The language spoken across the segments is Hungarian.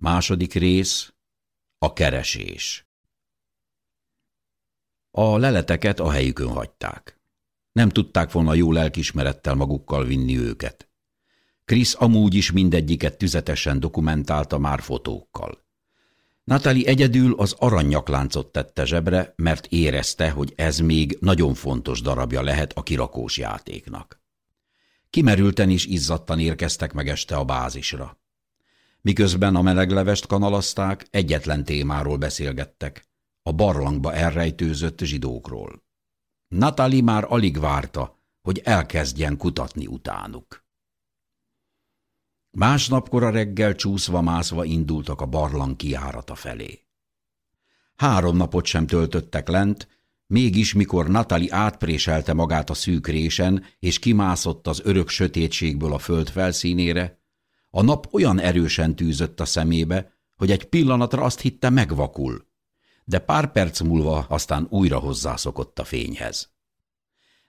Második rész A keresés A leleteket a helyükön hagyták. Nem tudták volna jó lelkismerettel magukkal vinni őket. Krisz amúgy is mindegyiket tüzetesen dokumentálta már fotókkal. Natali egyedül az aranynyakláncot tette zsebre, mert érezte, hogy ez még nagyon fontos darabja lehet a kirakós játéknak. Kimerülten is izzadtan érkeztek meg este a bázisra. Miközben a meleglevest kanalazták, egyetlen témáról beszélgettek, a barlangba elrejtőzött zsidókról. Natali már alig várta, hogy elkezdjen kutatni utánuk. Másnapkora reggel csúszva-mászva indultak a barlang kiárata felé. Három napot sem töltöttek lent, mégis mikor Natali átpréselte magát a szűk résen, és kimászott az örök sötétségből a föld felszínére, a nap olyan erősen tűzött a szemébe, hogy egy pillanatra azt hitte megvakul, de pár perc múlva aztán újra hozzászokott a fényhez.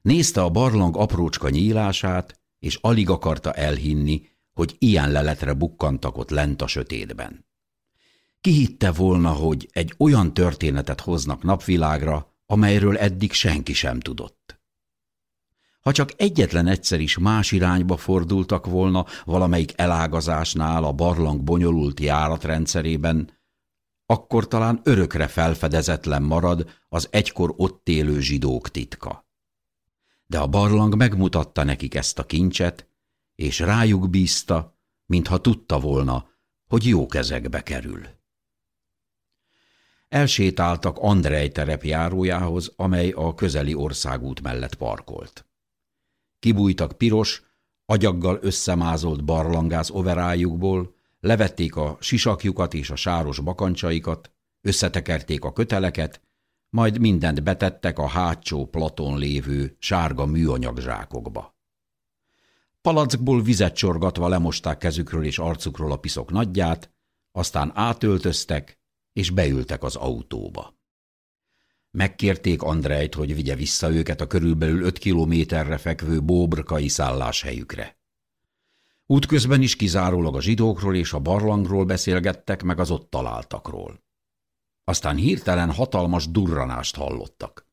Nézte a barlang aprócska nyílását, és alig akarta elhinni, hogy ilyen leletre bukkantak ott lent a sötétben. Kihitte volna, hogy egy olyan történetet hoznak napvilágra, amelyről eddig senki sem tudott. Ha csak egyetlen egyszer is más irányba fordultak volna valamelyik elágazásnál a barlang bonyolult járatrendszerében, akkor talán örökre felfedezetlen marad az egykor ott élő zsidók titka. De a barlang megmutatta nekik ezt a kincset, és rájuk bízta, mintha tudta volna, hogy jó kezekbe kerül. Elsétáltak Andrej terepjárójához, amely a közeli országút mellett parkolt. Kibújtak piros, agyaggal összemázolt barlangász overájukból, levették a sisakjukat és a sáros bakancsaikat, összetekerték a köteleket, majd mindent betettek a hátsó platon lévő sárga műanyag zsákokba. Palackból vizet csorgatva lemosták kezükről és arcukról a piszok nagyját, aztán átöltöztek, és beültek az autóba. Megkérték Andrejt, hogy vigye vissza őket a körülbelül öt kilométerre fekvő bóbrkai szálláshelyükre. Útközben is kizárólag a zsidókról és a barlangról beszélgettek meg az ott találtakról. Aztán hirtelen hatalmas durranást hallottak.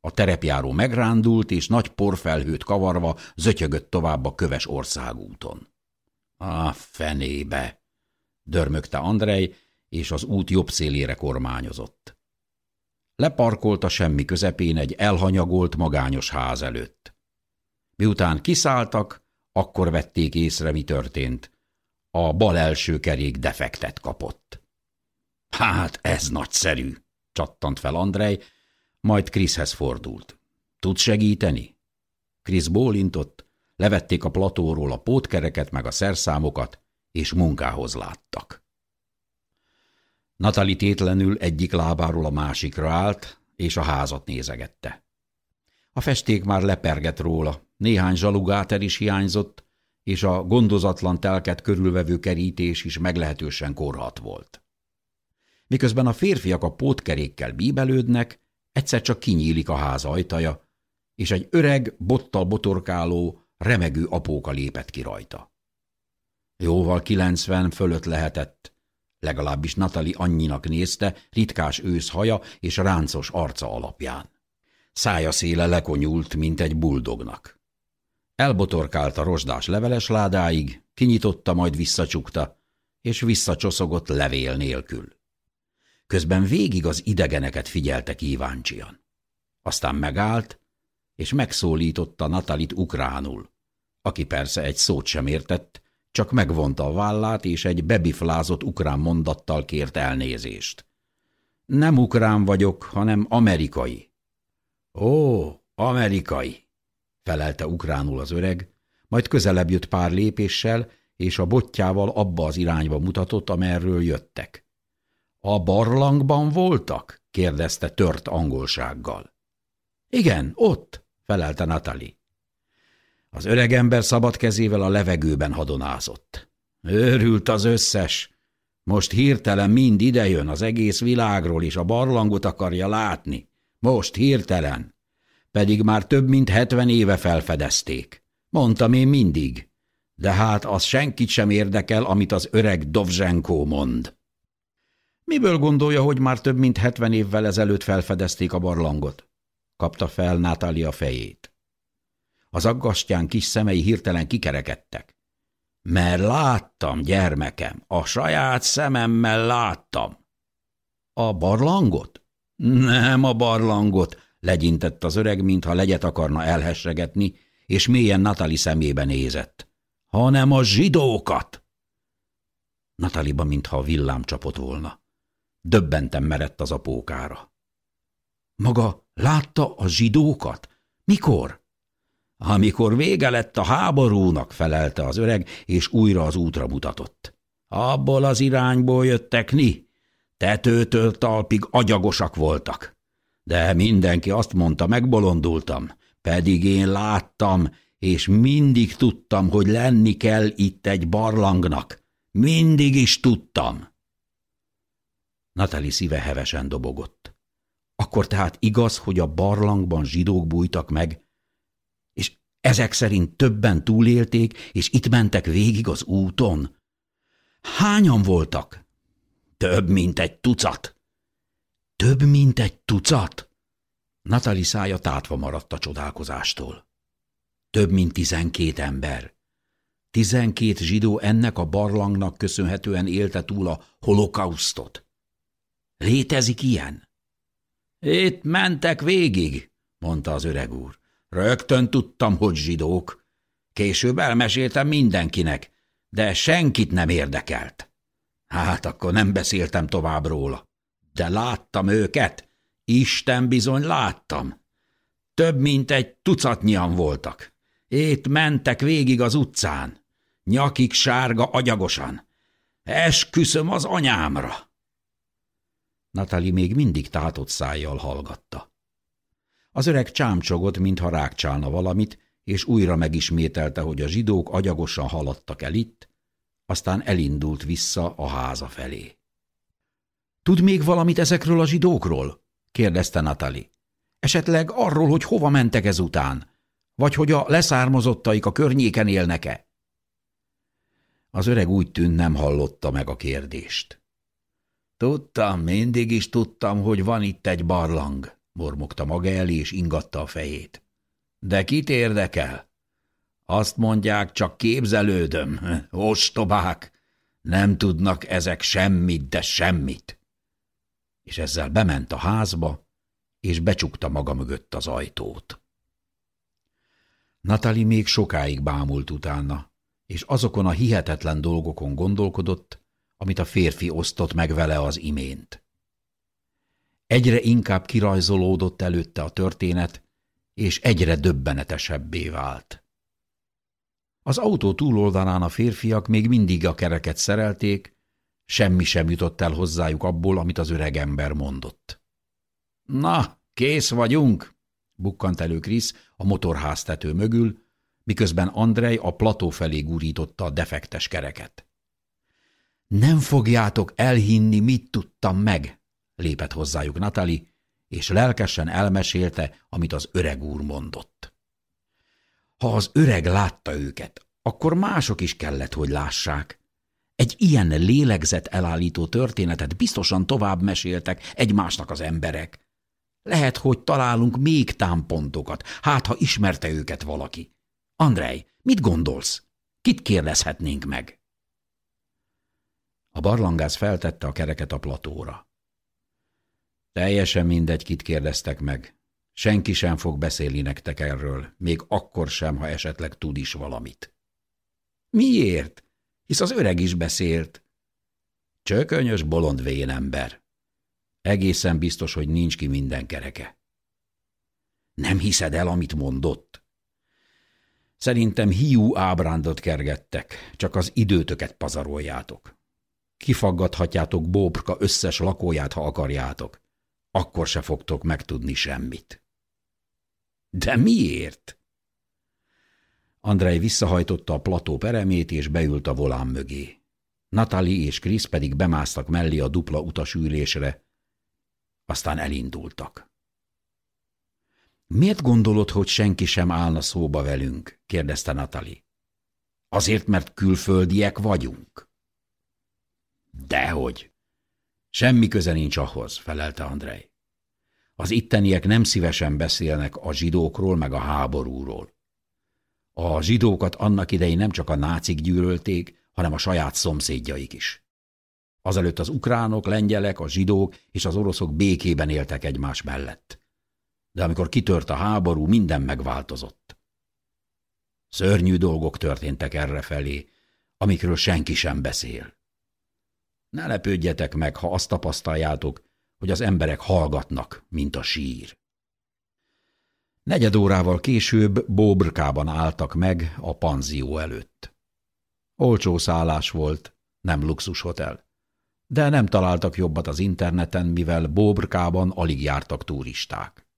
A terepjáró megrándult, és nagy porfelhőt kavarva zötyögött tovább a köves országúton. Á, fenébe! dörmögte Andrej, és az út jobb szélére kormányozott. Leparkolt a semmi közepén egy elhanyagolt magányos ház előtt. Miután kiszálltak, akkor vették észre, mi történt. A bal első kerék defektet kapott. Hát ez nagyszerű, csattant fel Andrej, majd Kriszhez fordult. Tud segíteni? Krisz bólintott, levették a platóról a pótkereket meg a szerszámokat, és munkához láttak. Natali tétlenül egyik lábáról a másikra állt, és a házat nézegette. A festék már lepergett róla, néhány zsalugáter is hiányzott, és a gondozatlan telket körülvevő kerítés is meglehetősen korhat volt. Miközben a férfiak a pótkerékkel bíbelődnek, egyszer csak kinyílik a ház ajtaja, és egy öreg, bottal botorkáló, remegő apóka lépett ki rajta. Jóval kilencven fölött lehetett, legalábbis Natali annyinak nézte ritkás ősz haja és ráncos arca alapján. Szája széle lekonyult, mint egy buldognak. Elbotorkált a rozsdás leveles ládáig, kinyitotta, majd visszacsukta, és visszacsoszogott levél nélkül. Közben végig az idegeneket figyelte kíváncsian. Aztán megállt, és megszólította Natalit ukránul, aki persze egy szót sem értett, csak megvonta a vállát, és egy bebiflázott ukrán mondattal kért elnézést. Nem ukrán vagyok, hanem amerikai. Ó, amerikai, felelte ukránul az öreg, majd közelebb jött pár lépéssel, és a botjával abba az irányba mutatott, amerről jöttek. A barlangban voltak? kérdezte tört angolsággal. Igen, ott, felelte Natali. Az öregember szabad kezével a levegőben hadonázott. Őrült az összes. Most hirtelen mind idejön az egész világról, és a barlangot akarja látni. Most hirtelen. Pedig már több mint hetven éve felfedezték. Mondtam én mindig. De hát az senkit sem érdekel, amit az öreg Dovzsenkó mond. Miből gondolja, hogy már több mint hetven évvel ezelőtt felfedezték a barlangot? Kapta fel Natália fejét. Az aggastyán kis szemei hirtelen kikerekedtek. Mert láttam, gyermekem, a saját szememmel láttam. A barlangot? Nem a barlangot, legyintett az öreg, mintha legyet akarna elhessegetni, és mélyen Natali szemébe nézett. Hanem a zsidókat! Nataliba, mintha a villám csapott volna. Döbbentem merett az apókára. Maga látta a zsidókat? Mikor? Amikor vége lett a háborúnak, felelte az öreg, és újra az útra mutatott. Abból az irányból jöttek ni. Tetőtől talpig agyagosak voltak. De mindenki azt mondta, megbolondultam. Pedig én láttam, és mindig tudtam, hogy lenni kell itt egy barlangnak. Mindig is tudtam. Natali szíve hevesen dobogott. Akkor tehát igaz, hogy a barlangban zsidók bújtak meg, ezek szerint többen túlélték, és itt mentek végig az úton? Hányan voltak? Több, mint egy tucat. Több, mint egy tucat? Natali szája tátva maradt a csodálkozástól. Több, mint tizenkét ember. Tizenkét zsidó ennek a barlangnak köszönhetően élte túl a holokausztot. Létezik ilyen? Itt mentek végig, mondta az öreg úr. Rögtön tudtam, hogy zsidók. Később elmeséltem mindenkinek, de senkit nem érdekelt. Hát akkor nem beszéltem tovább róla. De láttam őket. Isten bizony láttam. Több mint egy tucatnyian voltak. Itt mentek végig az utcán. Nyakik sárga agyagosan. Esküszöm az anyámra. Natali még mindig tátott szájjal hallgatta. Az öreg csámcsogott, mintha rákcsálna valamit, és újra megismételte, hogy a zsidók agyagosan haladtak el itt, aztán elindult vissza a háza felé. – Tud még valamit ezekről a zsidókról? – kérdezte Natali. – Esetleg arról, hogy hova mentek ezután? Vagy hogy a leszármazottaik a környéken élnek-e? Az öreg úgy tűnt nem hallotta meg a kérdést. Tudtam, mindig is tudtam, hogy van itt egy barlang, mormogta maga elé, és ingatta a fejét. De kit érdekel? Azt mondják, csak képzelődöm. Ostobák! Nem tudnak ezek semmit, de semmit. És ezzel bement a házba, és becsukta maga mögött az ajtót. Natali még sokáig bámult utána, és azokon a hihetetlen dolgokon gondolkodott, amit a férfi osztott meg vele az imént. Egyre inkább kirajzolódott előtte a történet, és egyre döbbenetesebbé vált. Az autó túloldalán a férfiak még mindig a kereket szerelték, semmi sem jutott el hozzájuk abból, amit az öreg ember mondott. – Na, kész vagyunk! – bukkant elő Krisz a motorháztető mögül, miközben Andrej a plató felé gurította a defektes kereket. Nem fogjátok elhinni, mit tudtam meg, lépett hozzájuk Natali, és lelkesen elmesélte, amit az öreg úr mondott. Ha az öreg látta őket, akkor mások is kellett, hogy lássák. Egy ilyen lélegzet elállító történetet biztosan tovább meséltek egymásnak az emberek. Lehet, hogy találunk még támpontokat, hát ha ismerte őket valaki. Andrej, mit gondolsz? Kit kérdezhetnénk meg? A barlangász feltette a kereket a platóra. Teljesen mindegy, kit kérdeztek meg. Senki sem fog beszélni nektek erről, még akkor sem, ha esetleg tud is valamit. Miért? Hisz az öreg is beszélt. Csökönyös, bolond vénember. Egészen biztos, hogy nincs ki minden kereke. Nem hiszed el, amit mondott? Szerintem hiú ábrándot kergettek, csak az időtöket pazaroljátok. Kifaggathatjátok Bóbrka összes lakóját, ha akarjátok. Akkor se fogtok megtudni semmit. De miért? Andrei visszahajtotta a plató peremét, és beült a volán mögé. Natali és Krisz pedig bemásztak mellé a dupla utasülésre, aztán elindultak. Miért gondolod, hogy senki sem állna szóba velünk? kérdezte Natali. Azért, mert külföldiek vagyunk. Dehogy. Semmi köze nincs ahhoz, felelte Andrej. Az itteniek nem szívesen beszélnek a zsidókról meg a háborúról. A zsidókat annak idején nem csak a nácik gyűlölték, hanem a saját szomszédjaik is. Azelőtt az ukránok, lengyelek, a zsidók és az oroszok békében éltek egymás mellett. De amikor kitört a háború, minden megváltozott. Szörnyű dolgok történtek erre felé, amikről senki sem beszél. Ne lepődjetek meg, ha azt tapasztaljátok, hogy az emberek hallgatnak, mint a sír. Negyed órával később Bóbrkában álltak meg a panzió előtt. Olcsó szállás volt, nem luxushotel. De nem találtak jobbat az interneten, mivel Bóbrkában alig jártak turisták.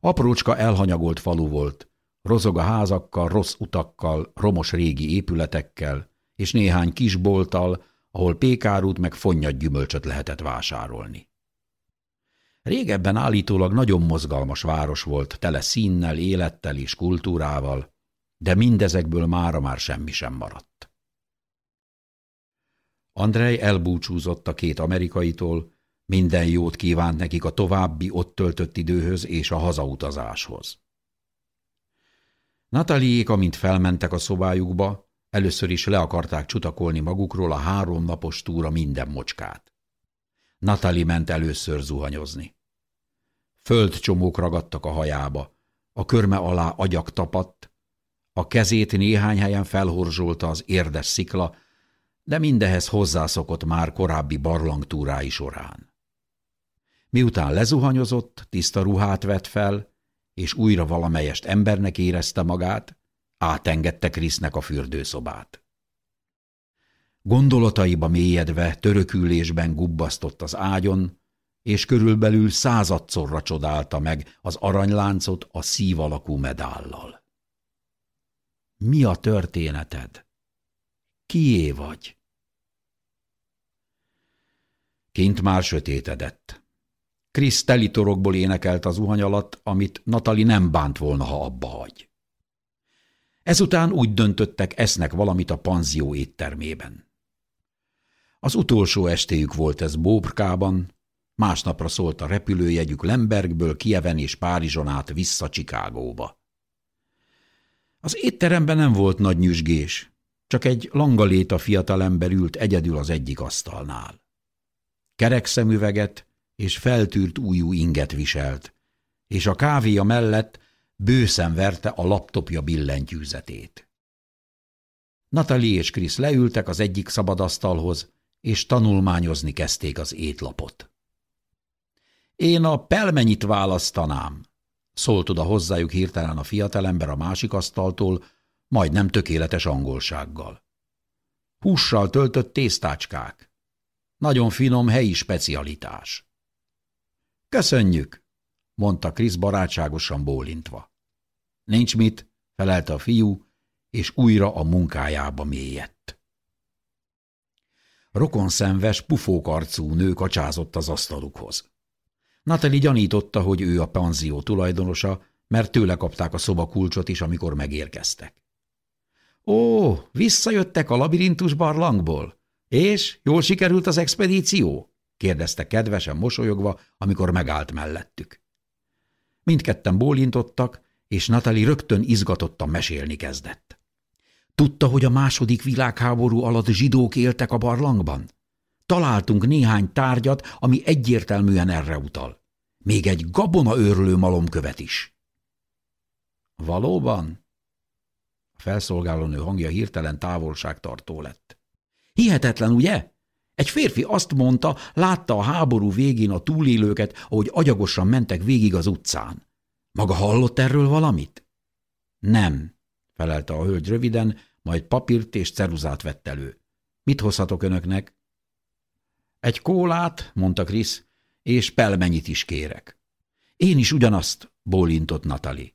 Aprócska elhanyagolt falu volt, rozog a házakkal, rossz utakkal, romos régi épületekkel, és néhány kisbolttal, ahol pékárút meg fonnyat gyümölcsöt lehetett vásárolni. Régebben állítólag nagyon mozgalmas város volt, tele színnel, élettel és kultúrával, de mindezekből mára már semmi sem maradt. Andrej elbúcsúzott a két amerikaitól, minden jót kívánt nekik a további ott töltött időhöz és a hazautazáshoz. Nataliék, amint felmentek a szobájukba, először is le akarták csutakolni magukról a három napos túra minden mocskát. Natali ment először zuhanyozni. Földcsomók ragadtak a hajába, a körme alá agyak tapadt, a kezét néhány helyen felhorzsolta az érdes szikla, de mindehez hozzászokott már korábbi barlangtúrái során. Miután lezuhanyozott, tiszta ruhát vett fel, és újra valamelyest embernek érezte magát, átengedte Krisznek a fürdőszobát. Gondolataiba mélyedve törökülésben gubbasztott az ágyon, és körülbelül századszorra csodálta meg az aranyláncot a szív alakú medállal. Mi a történeted? Kié vagy? Kint már sötétedett. Krisz telitorokból énekelt az zuhany alatt, amit Natali nem bánt volna, ha abba hagy. Ezután úgy döntöttek, esznek valamit a panzió éttermében. Az utolsó estéjük volt ez Bóbrkában, másnapra szólt a repülőjegyük Lembergből, Kieven és Párizson át vissza Csikágóba. Az étteremben nem volt nagy nyüzsgés, csak egy langaléta fiatalember ült egyedül az egyik asztalnál. Kerek szemüveget és feltűrt újú inget viselt, és a kávéja mellett bőszen verte a laptopja billentyűzetét. Natalie és Krisz leültek az egyik szabadasztalhoz, és tanulmányozni kezdték az étlapot. Én a pelmenyit választanám, szólt oda hozzájuk hirtelen a fiatalember a másik asztaltól, majdnem tökéletes angolsággal. Hússal töltött tésztácskák. Nagyon finom helyi specialitás. Köszönjük, mondta Krisz barátságosan bólintva. Nincs mit, felelte a fiú, és újra a munkájába mélyedt. Rokonszenves, pufókarcú nő kacsázott az asztalukhoz. Natali gyanította, hogy ő a panzió tulajdonosa, mert tőle kapták a szobakulcsot is, amikor megérkeztek. Ó, visszajöttek a labirintus barlangból? És jól sikerült az expedíció? kérdezte kedvesen mosolyogva, amikor megállt mellettük. Mindketten bólintottak, és Natali rögtön izgatottan mesélni kezdett. Tudta, hogy a második világháború alatt zsidók éltek a barlangban? Találtunk néhány tárgyat, ami egyértelműen erre utal. Még egy gabona őrlő malomkövet is. Valóban? A felszolgálónő hangja hirtelen távolságtartó lett. Hihetetlen, ugye? Egy férfi azt mondta, látta a háború végén a túlélőket, ahogy agyagosan mentek végig az utcán. Maga hallott erről valamit? Nem, felelte a hölgy röviden, majd papírt és ceruzát vett elő. Mit hozhatok önöknek? Egy kólát, mondta Krisz, és pelmenyit is kérek. Én is ugyanazt, bólintott Natali.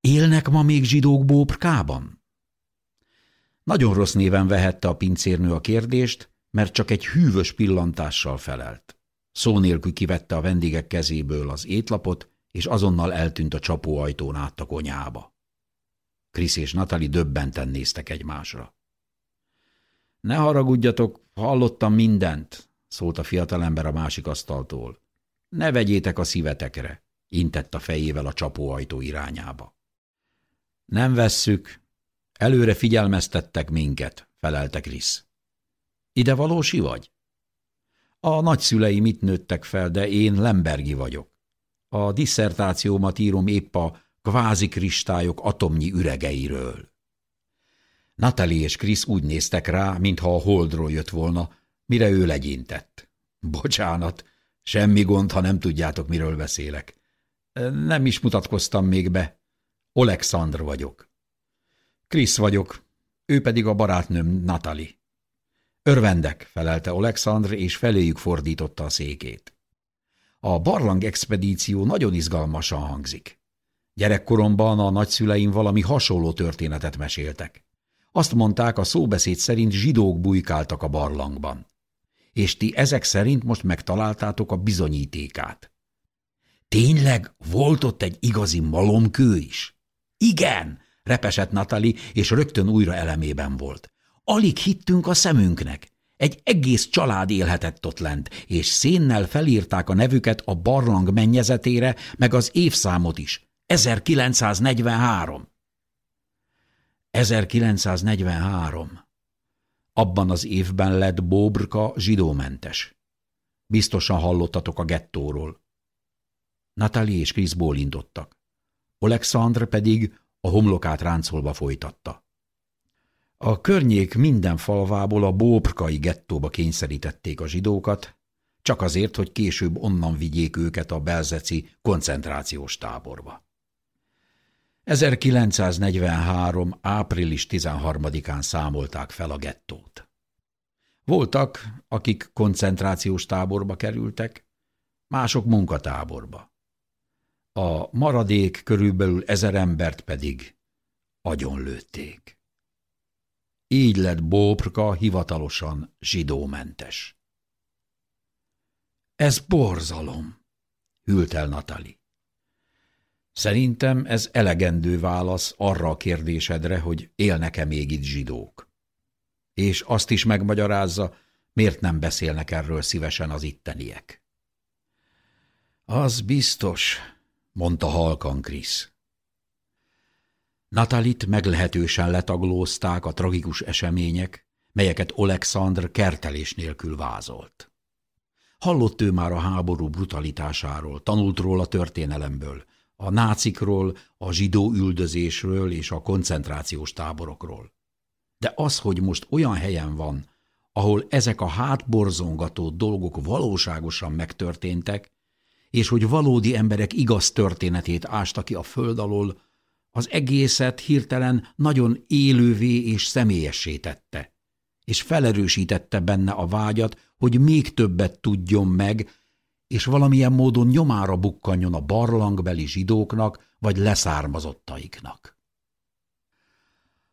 Élnek ma még zsidók Bóbrkában? Nagyon rossz néven vehette a pincérnő a kérdést, mert csak egy hűvös pillantással felelt. Szó kivette a vendégek kezéből az étlapot, és azonnal eltűnt a csapóajtón át a konyhába. Krisz és Natali döbbenten néztek egymásra. Ne haragudjatok, hallottam mindent, szólt a fiatalember a másik asztaltól. Ne vegyétek a szívetekre, intett a fejével a csapóajtó irányába. Nem vesszük, előre figyelmeztettek minket, felelte Krisz. Ide valósi vagy? A nagyszüleim itt nőttek fel, de én Lembergi vagyok. A disszertációmat írom épp a kvázi kristályok atomnyi üregeiről. Natalie és Krisz úgy néztek rá, mintha a holdról jött volna, mire ő legyintett. Bocsánat, semmi gond, ha nem tudjátok, miről beszélek. Nem is mutatkoztam még be. Alexandr vagyok. Krisz vagyok, ő pedig a barátnőm Natali. Örvendek, felelte Alexandr, és feléjük fordította a székét. A barlang expedíció nagyon izgalmasan hangzik. Gyerekkoromban a nagyszüleim valami hasonló történetet meséltek. Azt mondták, a szóbeszéd szerint zsidók bujkáltak a barlangban. És ti ezek szerint most megtaláltátok a bizonyítékát. Tényleg volt ott egy igazi malomkő is? Igen, repesett Natali, és rögtön újra elemében volt. Alig hittünk a szemünknek. Egy egész család élhetett ott lent, és szénnel felírták a nevüket a barlang mennyezetére, meg az évszámot is. 1943. 1943. Abban az évben lett Bóbrka zsidómentes. Biztosan hallottatok a gettóról. Natalie és Krisz bólintottak. Alexandr pedig a homlokát ráncolva folytatta. A környék minden falvából a bóbrkai gettóba kényszerítették a zsidókat, csak azért, hogy később onnan vigyék őket a belzeci koncentrációs táborba. 1943. április 13-án számolták fel a gettót. Voltak, akik koncentrációs táborba kerültek, mások munkatáborba. A maradék körülbelül ezer embert pedig agyonlőtték. Így lett Bóprka hivatalosan zsidómentes. Ez borzalom, hűlt el Natali. Szerintem ez elegendő válasz arra a kérdésedre, hogy élnek-e még itt zsidók. És azt is megmagyarázza, miért nem beszélnek erről szívesen az itteniek. Az biztos, mondta halkan Krisz. Natalit meglehetősen letaglózták a tragikus események, melyeket Alexandr kertelés nélkül vázolt. Hallott ő már a háború brutalitásáról, tanult róla történelemből, a nácikról, a zsidó üldözésről és a koncentrációs táborokról. De az, hogy most olyan helyen van, ahol ezek a hátborzongató dolgok valóságosan megtörténtek, és hogy valódi emberek igaz történetét ásta ki a föld alól, az egészet hirtelen nagyon élővé és személyessé tette, és felerősítette benne a vágyat, hogy még többet tudjon meg, és valamilyen módon nyomára bukkanjon a barlangbeli zsidóknak vagy leszármazottaiknak.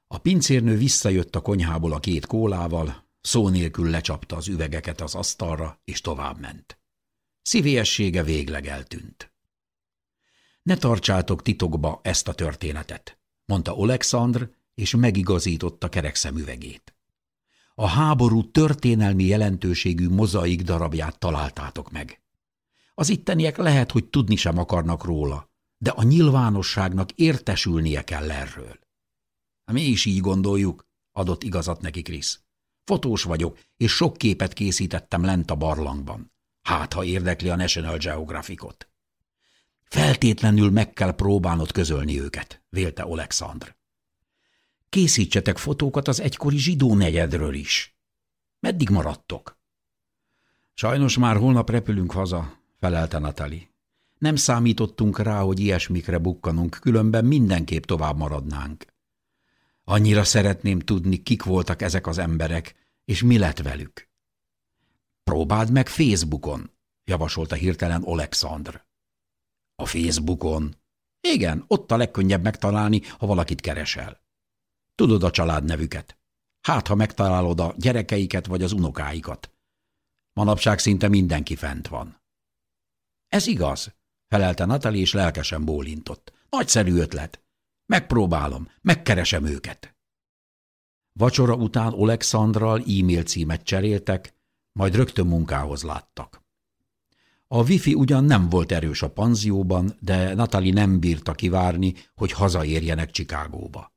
A pincérnő visszajött a konyhából a két kólával, szó nélkül lecsapta az üvegeket az asztalra, és továbbment. Szívélyessége végleg eltűnt. Ne tartsátok titokba ezt a történetet, mondta Alexandr, és megigazította kerekszemüvegét. A háború történelmi jelentőségű mozaik darabját találtátok meg. Az itteniek lehet, hogy tudni sem akarnak róla, de a nyilvánosságnak értesülnie kell erről. Mi is így gondoljuk, adott igazat neki Krisz. Fotós vagyok, és sok képet készítettem lent a barlangban. Hát, ha érdekli a National Geographicot. Feltétlenül meg kell próbálnod közölni őket, vélte Alexandr. Készítsetek fotókat az egykori zsidó negyedről is. Meddig maradtok? Sajnos már holnap repülünk haza, felelte Natali. Nem számítottunk rá, hogy ilyesmikre bukkanunk, különben mindenképp tovább maradnánk. Annyira szeretném tudni, kik voltak ezek az emberek, és mi lett velük. Próbáld meg Facebookon, javasolta hirtelen Alexandr. A Facebookon? Igen, ott a legkönnyebb megtalálni, ha valakit keresel. Tudod a család nevüket. Hát, ha megtalálod a gyerekeiket vagy az unokáikat. Manapság szinte mindenki fent van. Ez igaz, felelte Natali, és lelkesen bólintott. Nagyszerű ötlet. Megpróbálom, megkeresem őket. Vacsora után Alexandral e-mail címet cseréltek, majd rögtön munkához láttak. A wifi ugyan nem volt erős a panzióban, de Natali nem bírta kivárni, hogy hazaérjenek Csikágóba.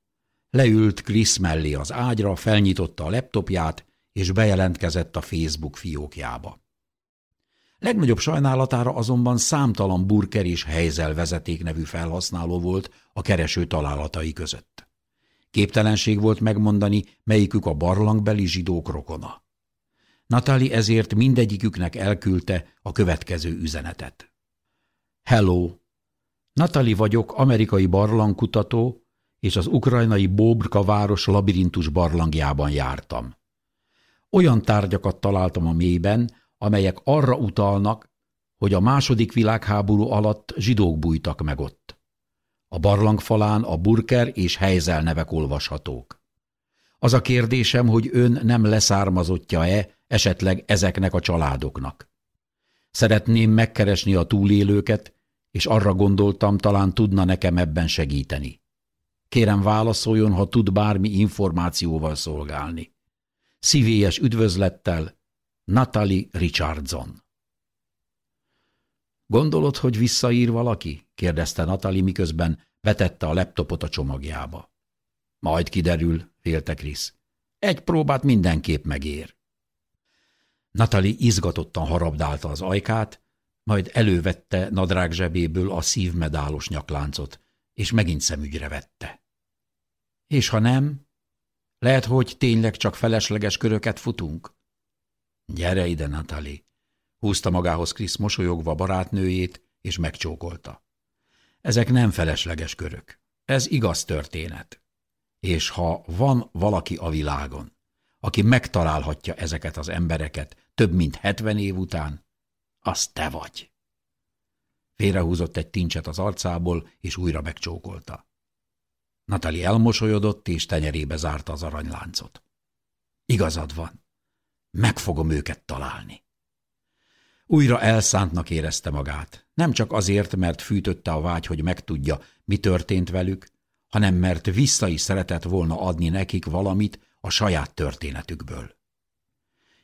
Leült Chris mellé az ágyra, felnyitotta a laptopját, és bejelentkezett a Facebook fiókjába. Legnagyobb sajnálatára azonban számtalan burker és helyzel vezeték nevű felhasználó volt a kereső találatai között. Képtelenség volt megmondani, melyikük a barlangbeli zsidók rokona. Natali ezért mindegyiküknek elküldte a következő üzenetet. Hello! Natali vagyok, amerikai barlangkutató, és az ukrajnai Bóbrka város labirintus barlangjában jártam. Olyan tárgyakat találtam a mélyben, amelyek arra utalnak, hogy a második világháború alatt zsidók bújtak meg ott. A barlangfalán a burker és helyzel nevek olvashatók. Az a kérdésem, hogy ön nem leszármazottja-e esetleg ezeknek a családoknak. Szeretném megkeresni a túlélőket, és arra gondoltam, talán tudna nekem ebben segíteni. Kérem válaszoljon, ha tud bármi információval szolgálni. Szívélyes üdvözlettel, Natalie Richardson. Gondolod, hogy visszaír valaki? kérdezte Natalie, miközben betette a laptopot a csomagjába. Majd kiderül, félte Krisz. Egy próbát mindenképp megér. Natalie izgatottan harabdálta az ajkát, majd elővette nadrág zsebéből a szívmedálos nyakláncot, és megint szemügyre vette. És ha nem, lehet, hogy tényleg csak felesleges köröket futunk? Gyere ide, Natali! Húzta magához Krisz mosolyogva barátnőjét, és megcsókolta. Ezek nem felesleges körök. Ez igaz történet. És ha van valaki a világon, aki megtalálhatja ezeket az embereket több mint hetven év után, az te vagy. Félrehúzott egy tincset az arcából, és újra megcsókolta. Natali elmosolyodott, és tenyerébe zárta az aranyláncot. Igazad van. Meg fogom őket találni. Újra elszántnak érezte magát. Nem csak azért, mert fűtötte a vágy, hogy megtudja, mi történt velük, hanem mert vissza is szeretett volna adni nekik valamit a saját történetükből.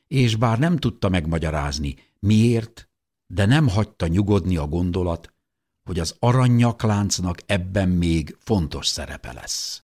És bár nem tudta megmagyarázni, miért, de nem hagyta nyugodni a gondolat, hogy az aranyakláncnak ebben még fontos szerepe lesz.